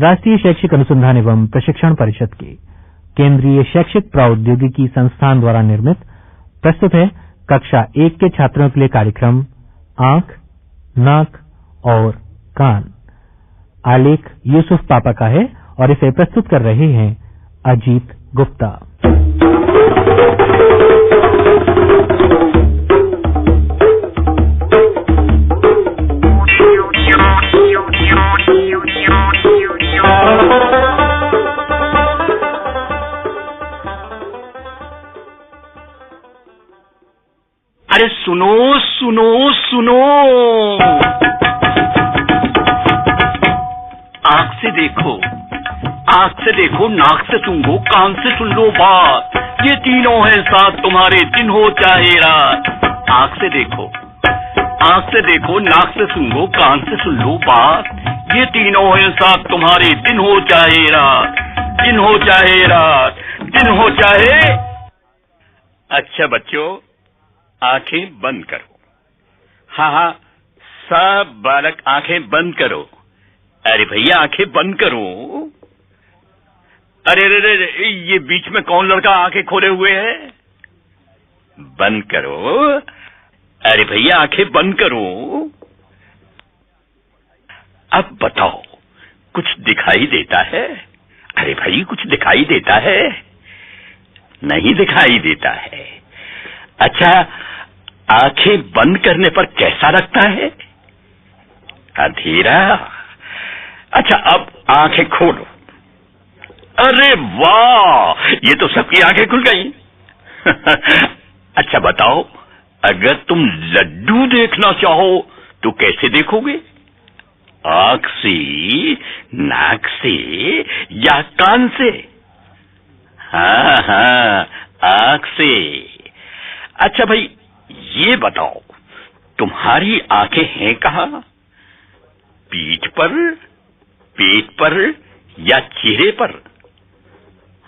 राष्ट्रीय शैक्षिक अनुसंधान एवं प्रशिक्षण परिषद के केंद्रीय शैक्षिक प्रौद्योगिकी संस्थान द्वारा निर्मित, प्रस्तुत है कक्षा एक के छात्रों के लिए कार्यक्रम आँख, नाक और कान। आलेख यूसुफ पापा का है और इसे प्रस्तुत कर रहे हैं अजीत गुप्ता। सुनो। आँख से देखो। आँख से देखो, नाक से सुनो, कान से सुन लो बात। ये तीनों है साथ, तुम्हारे दिन हो चाहे रात। आँख से देखो। आँख से देखो, नाक से सुनो, कान से सुन लो बात। ये तीनों है साथ, तुम्हारे दिन हो चाहे रात। दिन हो चाहे रात। दिन हो चाहे अच्छा बच्चों, आँखें बंद करो। हाँ हाँ। सब बालक आँखें बंद करो। अरे भैया, आँखें बंद करो? अरे अरे अरे ये बीच में कौन लड़का आँखें खोले हुए है? बंद करो। अरे भैया, आँखें बंद करो? अब बताओ, कुछ दिखाई देता है? अरे भाई, कुछ दिखाई देता है? नहीं दिखाई देता है। अच्छा आँखें बंद करने पर कैसा लगता है? अंधेरा। अच्छा अब आँखें खोलो। अरे वाह! ये तो सबकी आँखें खुल गई। अच्छा बताओ, अगर तुम लड्डू देखना चाहो तो कैसे देखोगे? आँख से, नाक से या कान से? हाँ हाँ आँख से। अच्छा भाई ये बताओ, तुम्हारी आँखें हैं कहा? पीठ पर, पेट पर या चेहरे पर?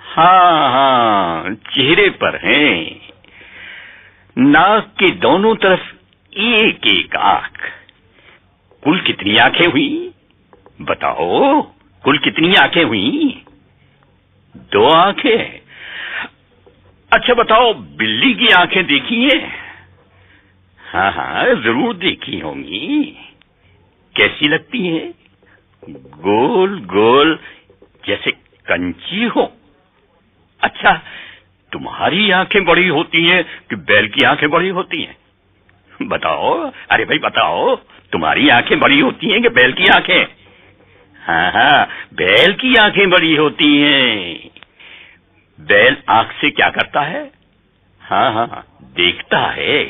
हाँ हाँ चेहरे पर हैं। नाक के दोनों तरफ़ एक एक आँख। कुल कितनी आँखें हुई? बताओ, कुल कितनी आँखें हुई? दो आँखें। अच्छा बताओ, बिल्ली की आँखें देखी हैं? हाँ हाँ ज़रूर देखी होंगी। कैसी लगती है? गोल गोल, जैसे कंची हो। अच्छा तुम्हारी आँखें बड़ी होती हैं कि बैल की आँखें बड़ी होती हैं? बताओ, अरे भाई बताओ, तुम्हारी आँखें बड़ी होती हैं कि बैल की आँखें? हाँ हाँ बैल की आँखें बड़ी होती हैं। बैल आँख से क्या करता है? हाँ हाँ देखता है।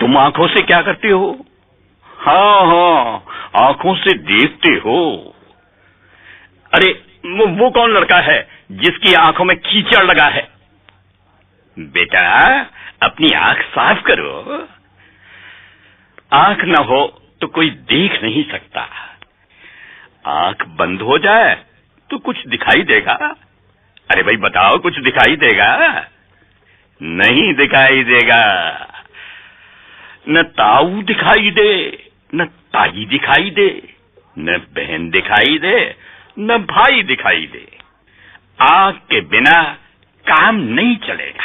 तुम आँखों से क्या करते हो? हाँ हाँ आँखों से देखते हो। अरे वो, वो कौन लड़का है जिसकी आँखों में कीचड़ लगा है? बेटा अपनी आँख साफ़ करो। आँख ना हो तो कोई देख नहीं सकता। आँख बंद हो जाए तो कुछ दिखाई देगा। अरे भाई बताओ कुछ दिखाई देगा? नहीं दिखाई देगा। न ताऊ दिखाई दे, न ताई दिखाई दे, न बहन दिखाई दे, न भाई दिखाई दे। आग के बिना काम नहीं चलेगा।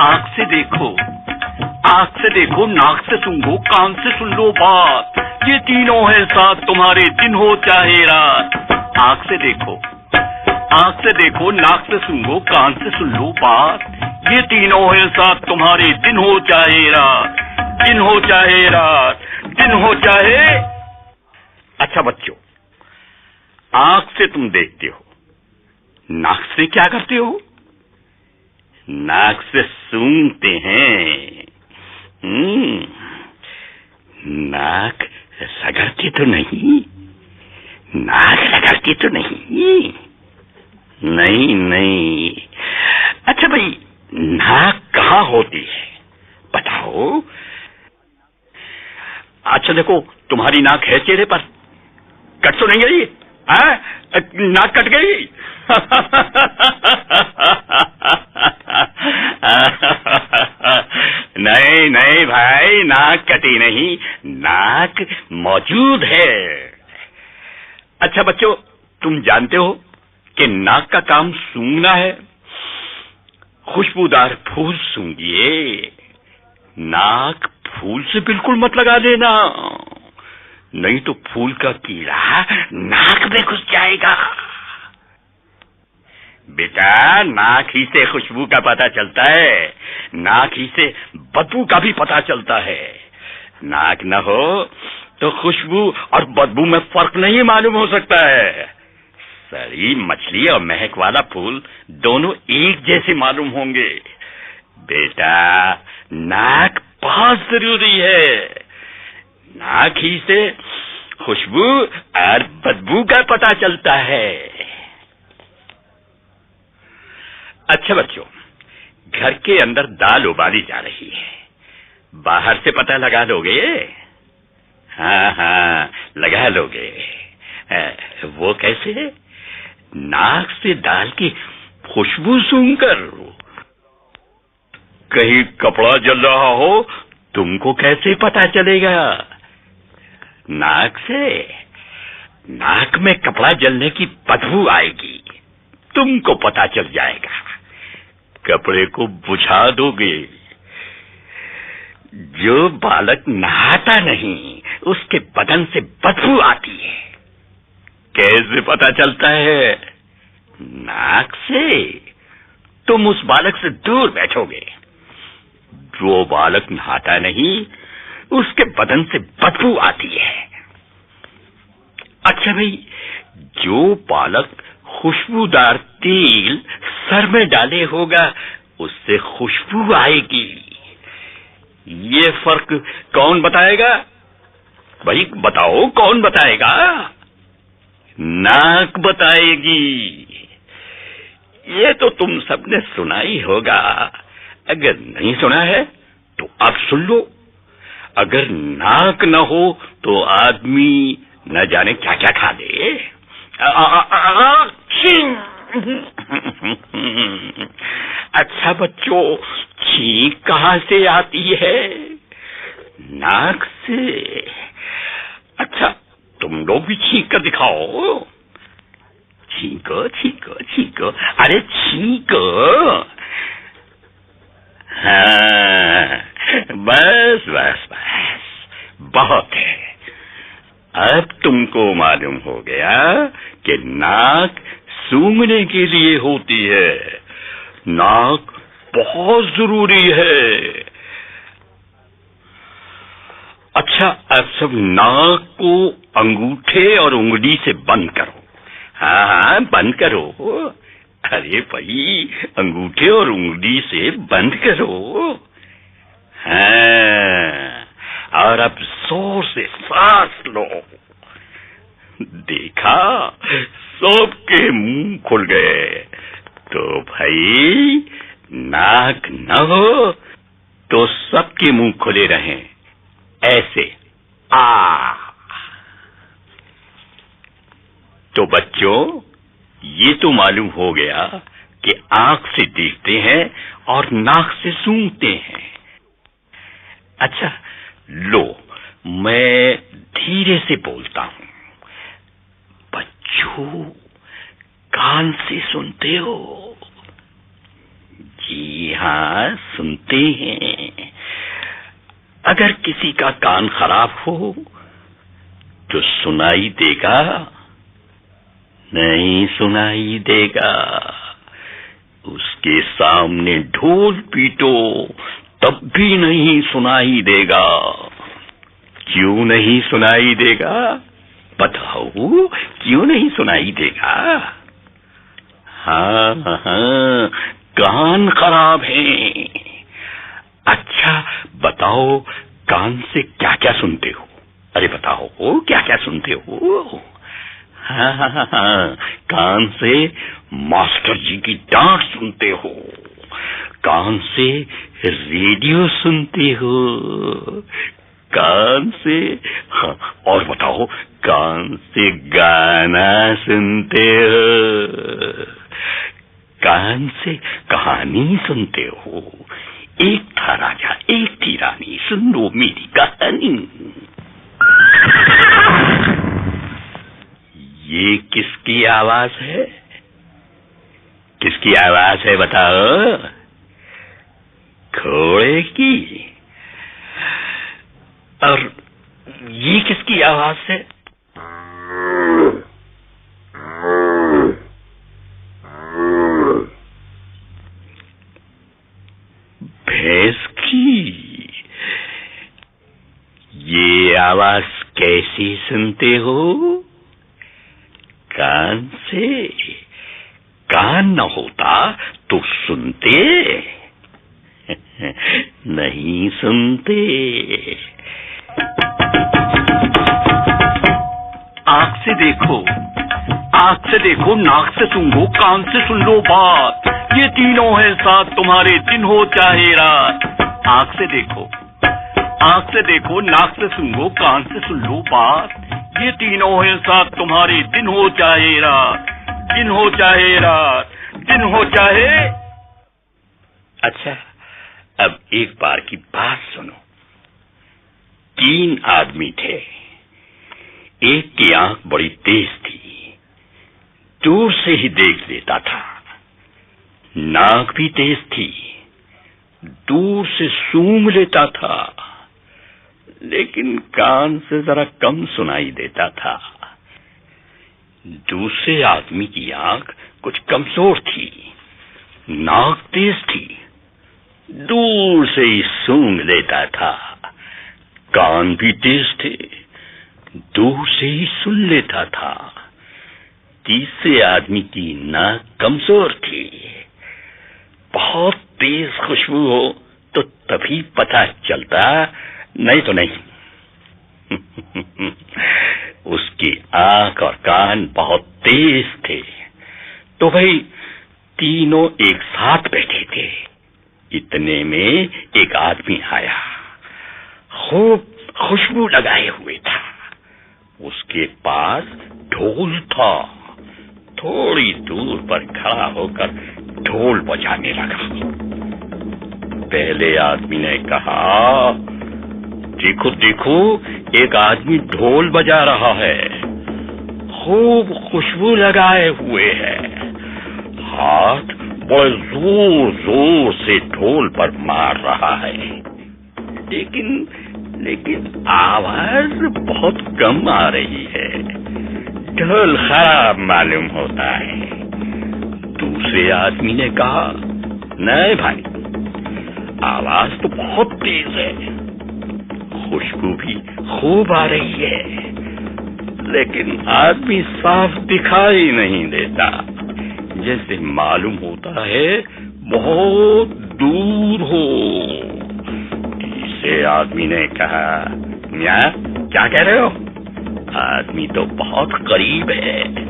आँख से देखो आँख से देखो, नाक से सुनो कान से सुन लो बात। ये तीनों है साथ, तुम्हारे दिन हो चाहे रात। आँख से देखो आँख से देखो, नाक से सुनो कान से सुन लो बात। ये तीनों है साथ तुम्हारे दिन हो चाहे रात दिन हो चाहे रात दिन हो चाहे। अच्छा बच्चों आँख से तुम देखते हो नाक से क्या करते हो? नाक से सूंघते हैं। हम्म, नाक रगड़ती तो नहीं नाक रगड़ती तो नहीं। नहीं नहीं। अच्छा भाई नाक कहाँ होती है? बताओ। अच्छा देखो, तुम्हारी नाक है चेहरे पर। कट तो नहीं गई? हाँ? नाक कट गई? नहीं नहीं भाई, नाक कटी नहीं। नाक मौजूद है। अच्छा बच्चों, तुम जानते हो कि नाक का काम सूंघना है? खुशबूदार फूल सूंघिए। नाक फूल से बिल्कुल मत लगा देना। नहीं तो फूल का कीड़ा नाक में घुस जाएगा। बेटा, नाक ही से खुशबू का पता चलता है। नाक ही से बदबू का भी पता चलता है। नाक न हो तो खुशबू और बदबू में फ़र्क नहीं मालूम हो सकता है। सड़ी मछली और महक वाला फूल दोनों एक जैसे मालूम होंगे। बेटा, नाक बहुत ज़रूरी है। नाक ही से खुशबू और बदबू का पता चलता है। अच्छा बच्चों, घर के अंदर दाल उबाली जा रही है। बाहर से पता लगा लोगे? हाँ हाँ लगा लोगे। वो कैसे? नाक से दाल की खुशबू सूंघकर कहीं कपड़ा जल रहा हो, तुमको कैसे पता चलेगा? नाक से। नाक में कपड़ा जलने की बदबू आएगी। तुमको पता चल जाएगा। कपड़े को बुझा दोगे। जो बालक नहाता नहीं, उसके बदन से बदबू आती है। कैसे पता चलता है? नाक से? तुम उस बालक से दूर बैठोगे। जो बालक नहाता नहीं, उसके बदन से बदबू आती है। अच्छा भाई, जो बालक खुशबूदार तेल सर में डाले होगा, उससे खुशबू आएगी। ये फ़र्क कौन बताएगा? भाई, बताओ कौन बताएगा? नाक बताएगी। ये तो तुम सबने सुना ही होगा। अगर नहीं सुना है तो आप सुन लो। अगर नाक न हो तो आदमी न जाने क्या क्या खा दे। अच्छा बच्चों छींक कहाँ से आती है? नाक से। लोग कर दिखाओ छींको छींको छींको अरे छींको बस बस बस बहुत है अब तुमको मालूम हो गया कि नाक सूंघने के लिए होती है नाक बहुत ज़रूरी है अच्छा अब सब नाक को अंगूठे और उंगली से बंद करो। हाँ हाँ बंद करो। अरे भाई, अंगूठे और उंगली से बंद करो। हाँ और अब ज़ोर से सांस लो। देखा, सबके मुँह खुल गए। तो भाई, नाक न हो तो सबके मुँह खुले रहें। ऐसे। आ। तो बच्चों, ये तो मालूम हो गया कि आँख से देखते हैं और नाक से सूंघते हैं। अच्छा लो, मैं धीरे से बोलता हूँ। बच्चों, कान से सुनते हो? जी हाँ, सुनते हैं। अगर किसी का कान खराब हो तो सुनाई देगा। नहीं सुनाई देगा। उसके सामने ढोल पीटो, तब भी नहीं सुनाई देगा। क्यों नहीं सुनाई देगा? बताओ, क्यों नहीं सुनाई देगा? हाँ हाँ कान खराब है। बताओ कान से क्या क्या सुनते हो? अरे बताओ क्या क्या सुनते हो? हाँ हाँ हाँ हाँ कान से मास्टर जी की डांट सुनते हो कान से रेडियो सुनते हो कान से हाँ, और बताओ कान से गाना सुनते हो कान से कहानी सुनते हो एक था राजा एक थी रानी सुन लो मेरी कहानी ये किसकी आवाज़ है किसकी आवाज़ है बताओ घोड़े की और ये किसकी आवाज़ है भैंस की ये आवाज़ कैसी सुनते हो? कान से। कान न होता तो सुनते। नहीं सुनते। आँख से देखो। आँख से देखो, नाक से सुनो, कान से सुन लो बात। ये तीनों है साथ, तुम्हारे दिन हो चाहे रात। आँख से देखो। आँख से देखो, नाक से सुनो, कान से सुन लो बात। ये तीनों है साथ, तुम्हारे दिन हो चाहे रात, दिन हो चाहे रात, दिन हो चाहे। अच्छा अब एक बार की बात सुनो। तीन आदमी थे। एक की आँख बड़ी तेज थी। दूर से ही देख लेता था। नाक भी तेज थी। दूर से सूंघ लेता था। लेकिन कान से जरा कम सुनाई देता था। दूसरे आदमी की आँख कुछ कमज़ोर थी, नाक तेज थी, दूर से ही सूंघ लेता था। कान भी तेज थे, दूर से ही सुन लेता था। तीसरे आदमी की नाक कमज़ोर थी। बहुत तेज खुशबू हो तो तभी पता चलता नहीं तो नहीं। उसकी आँख और कान बहुत तेज थे। तो भाई, तीनों एक साथ बैठे थे। इतने में एक आदमी आया। खूब खुशबू लगाए हुए था। उसके पास ढोल था। थोड़ी दूर पर खड़ा होकर ढोल बजाने लगा। पहले आदमी ने कहा देखो देखो, एक आदमी ढोल बजा रहा है। खूब खुशबू लगाए हुए है। हाथ बड़े ज़ोर ज़ोर से ढोल पर मार रहा है। लेकिन लेकिन आवाज़ बहुत कम आ रही है। ढोल खराब मालूम होता है। दूसरे आदमी ने कहा, नहीं भाई, आवाज़ तो बहुत तेज है। खुशबू भी खूब आ रही है। लेकिन आदमी साफ़ दिखाई नहीं देता। जैसे मालूम होता है, बहुत दूर हो। तीसरे आदमी ने कहा क्या क्या कह रहे हो? आदमी तो बहुत करीब है।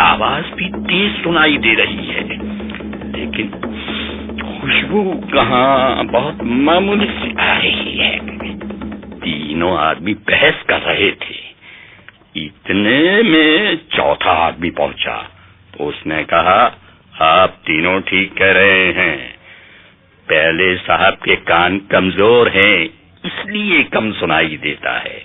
आवाज़ भी तेज सुनाई दे रही है। लेकिन खुशबू कहाँ, बहुत मामूली सी आ रही तीनों आदमी बहस कर रहे थे। इतने में चौथा आदमी पहुँचा। तो उसने कहा, आप तीनों ठीक कह रहे हैं। पहले साहब के कान कमज़ोर हैं, इसलिए कम सुनाई देता है।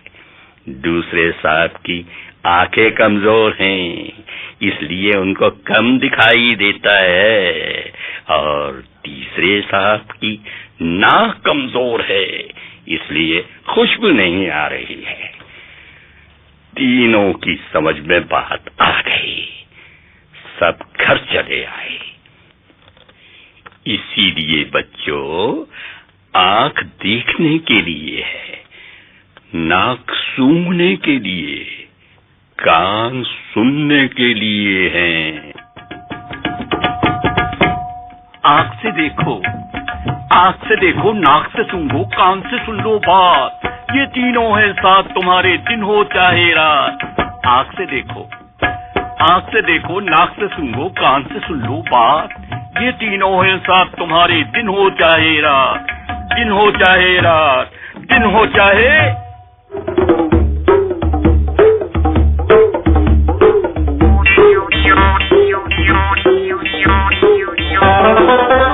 दूसरे साहब की आँखें कमज़ोर हैं, इसलिए उनको कम दिखाई देता है। और तीसरे साहब की नाक कमज़ोर है इसलिए खुशबू नहीं आ रही है। तीनों की समझ में बात आ गई। सब घर चले आए। इसीलिए बच्चों, आँख देखने के लिए है, नाक सूंघने के लिए, कान सुनने के लिए हैं। आँख से देखो। आँख से देखो, नाक से सूंघो, कान से सुन लो बात। ये तीनों है साथ, तुम्हारे दिन हो चाहे रात। आँख से देखो, आँख से देखो, नाक से सूंघो, कान से सुन लो बात। ये तीनों है साथ, तुम्हारे दिन हो चाहे रात। दिन हो चाहे रात, दिन हो चाहे Thank you.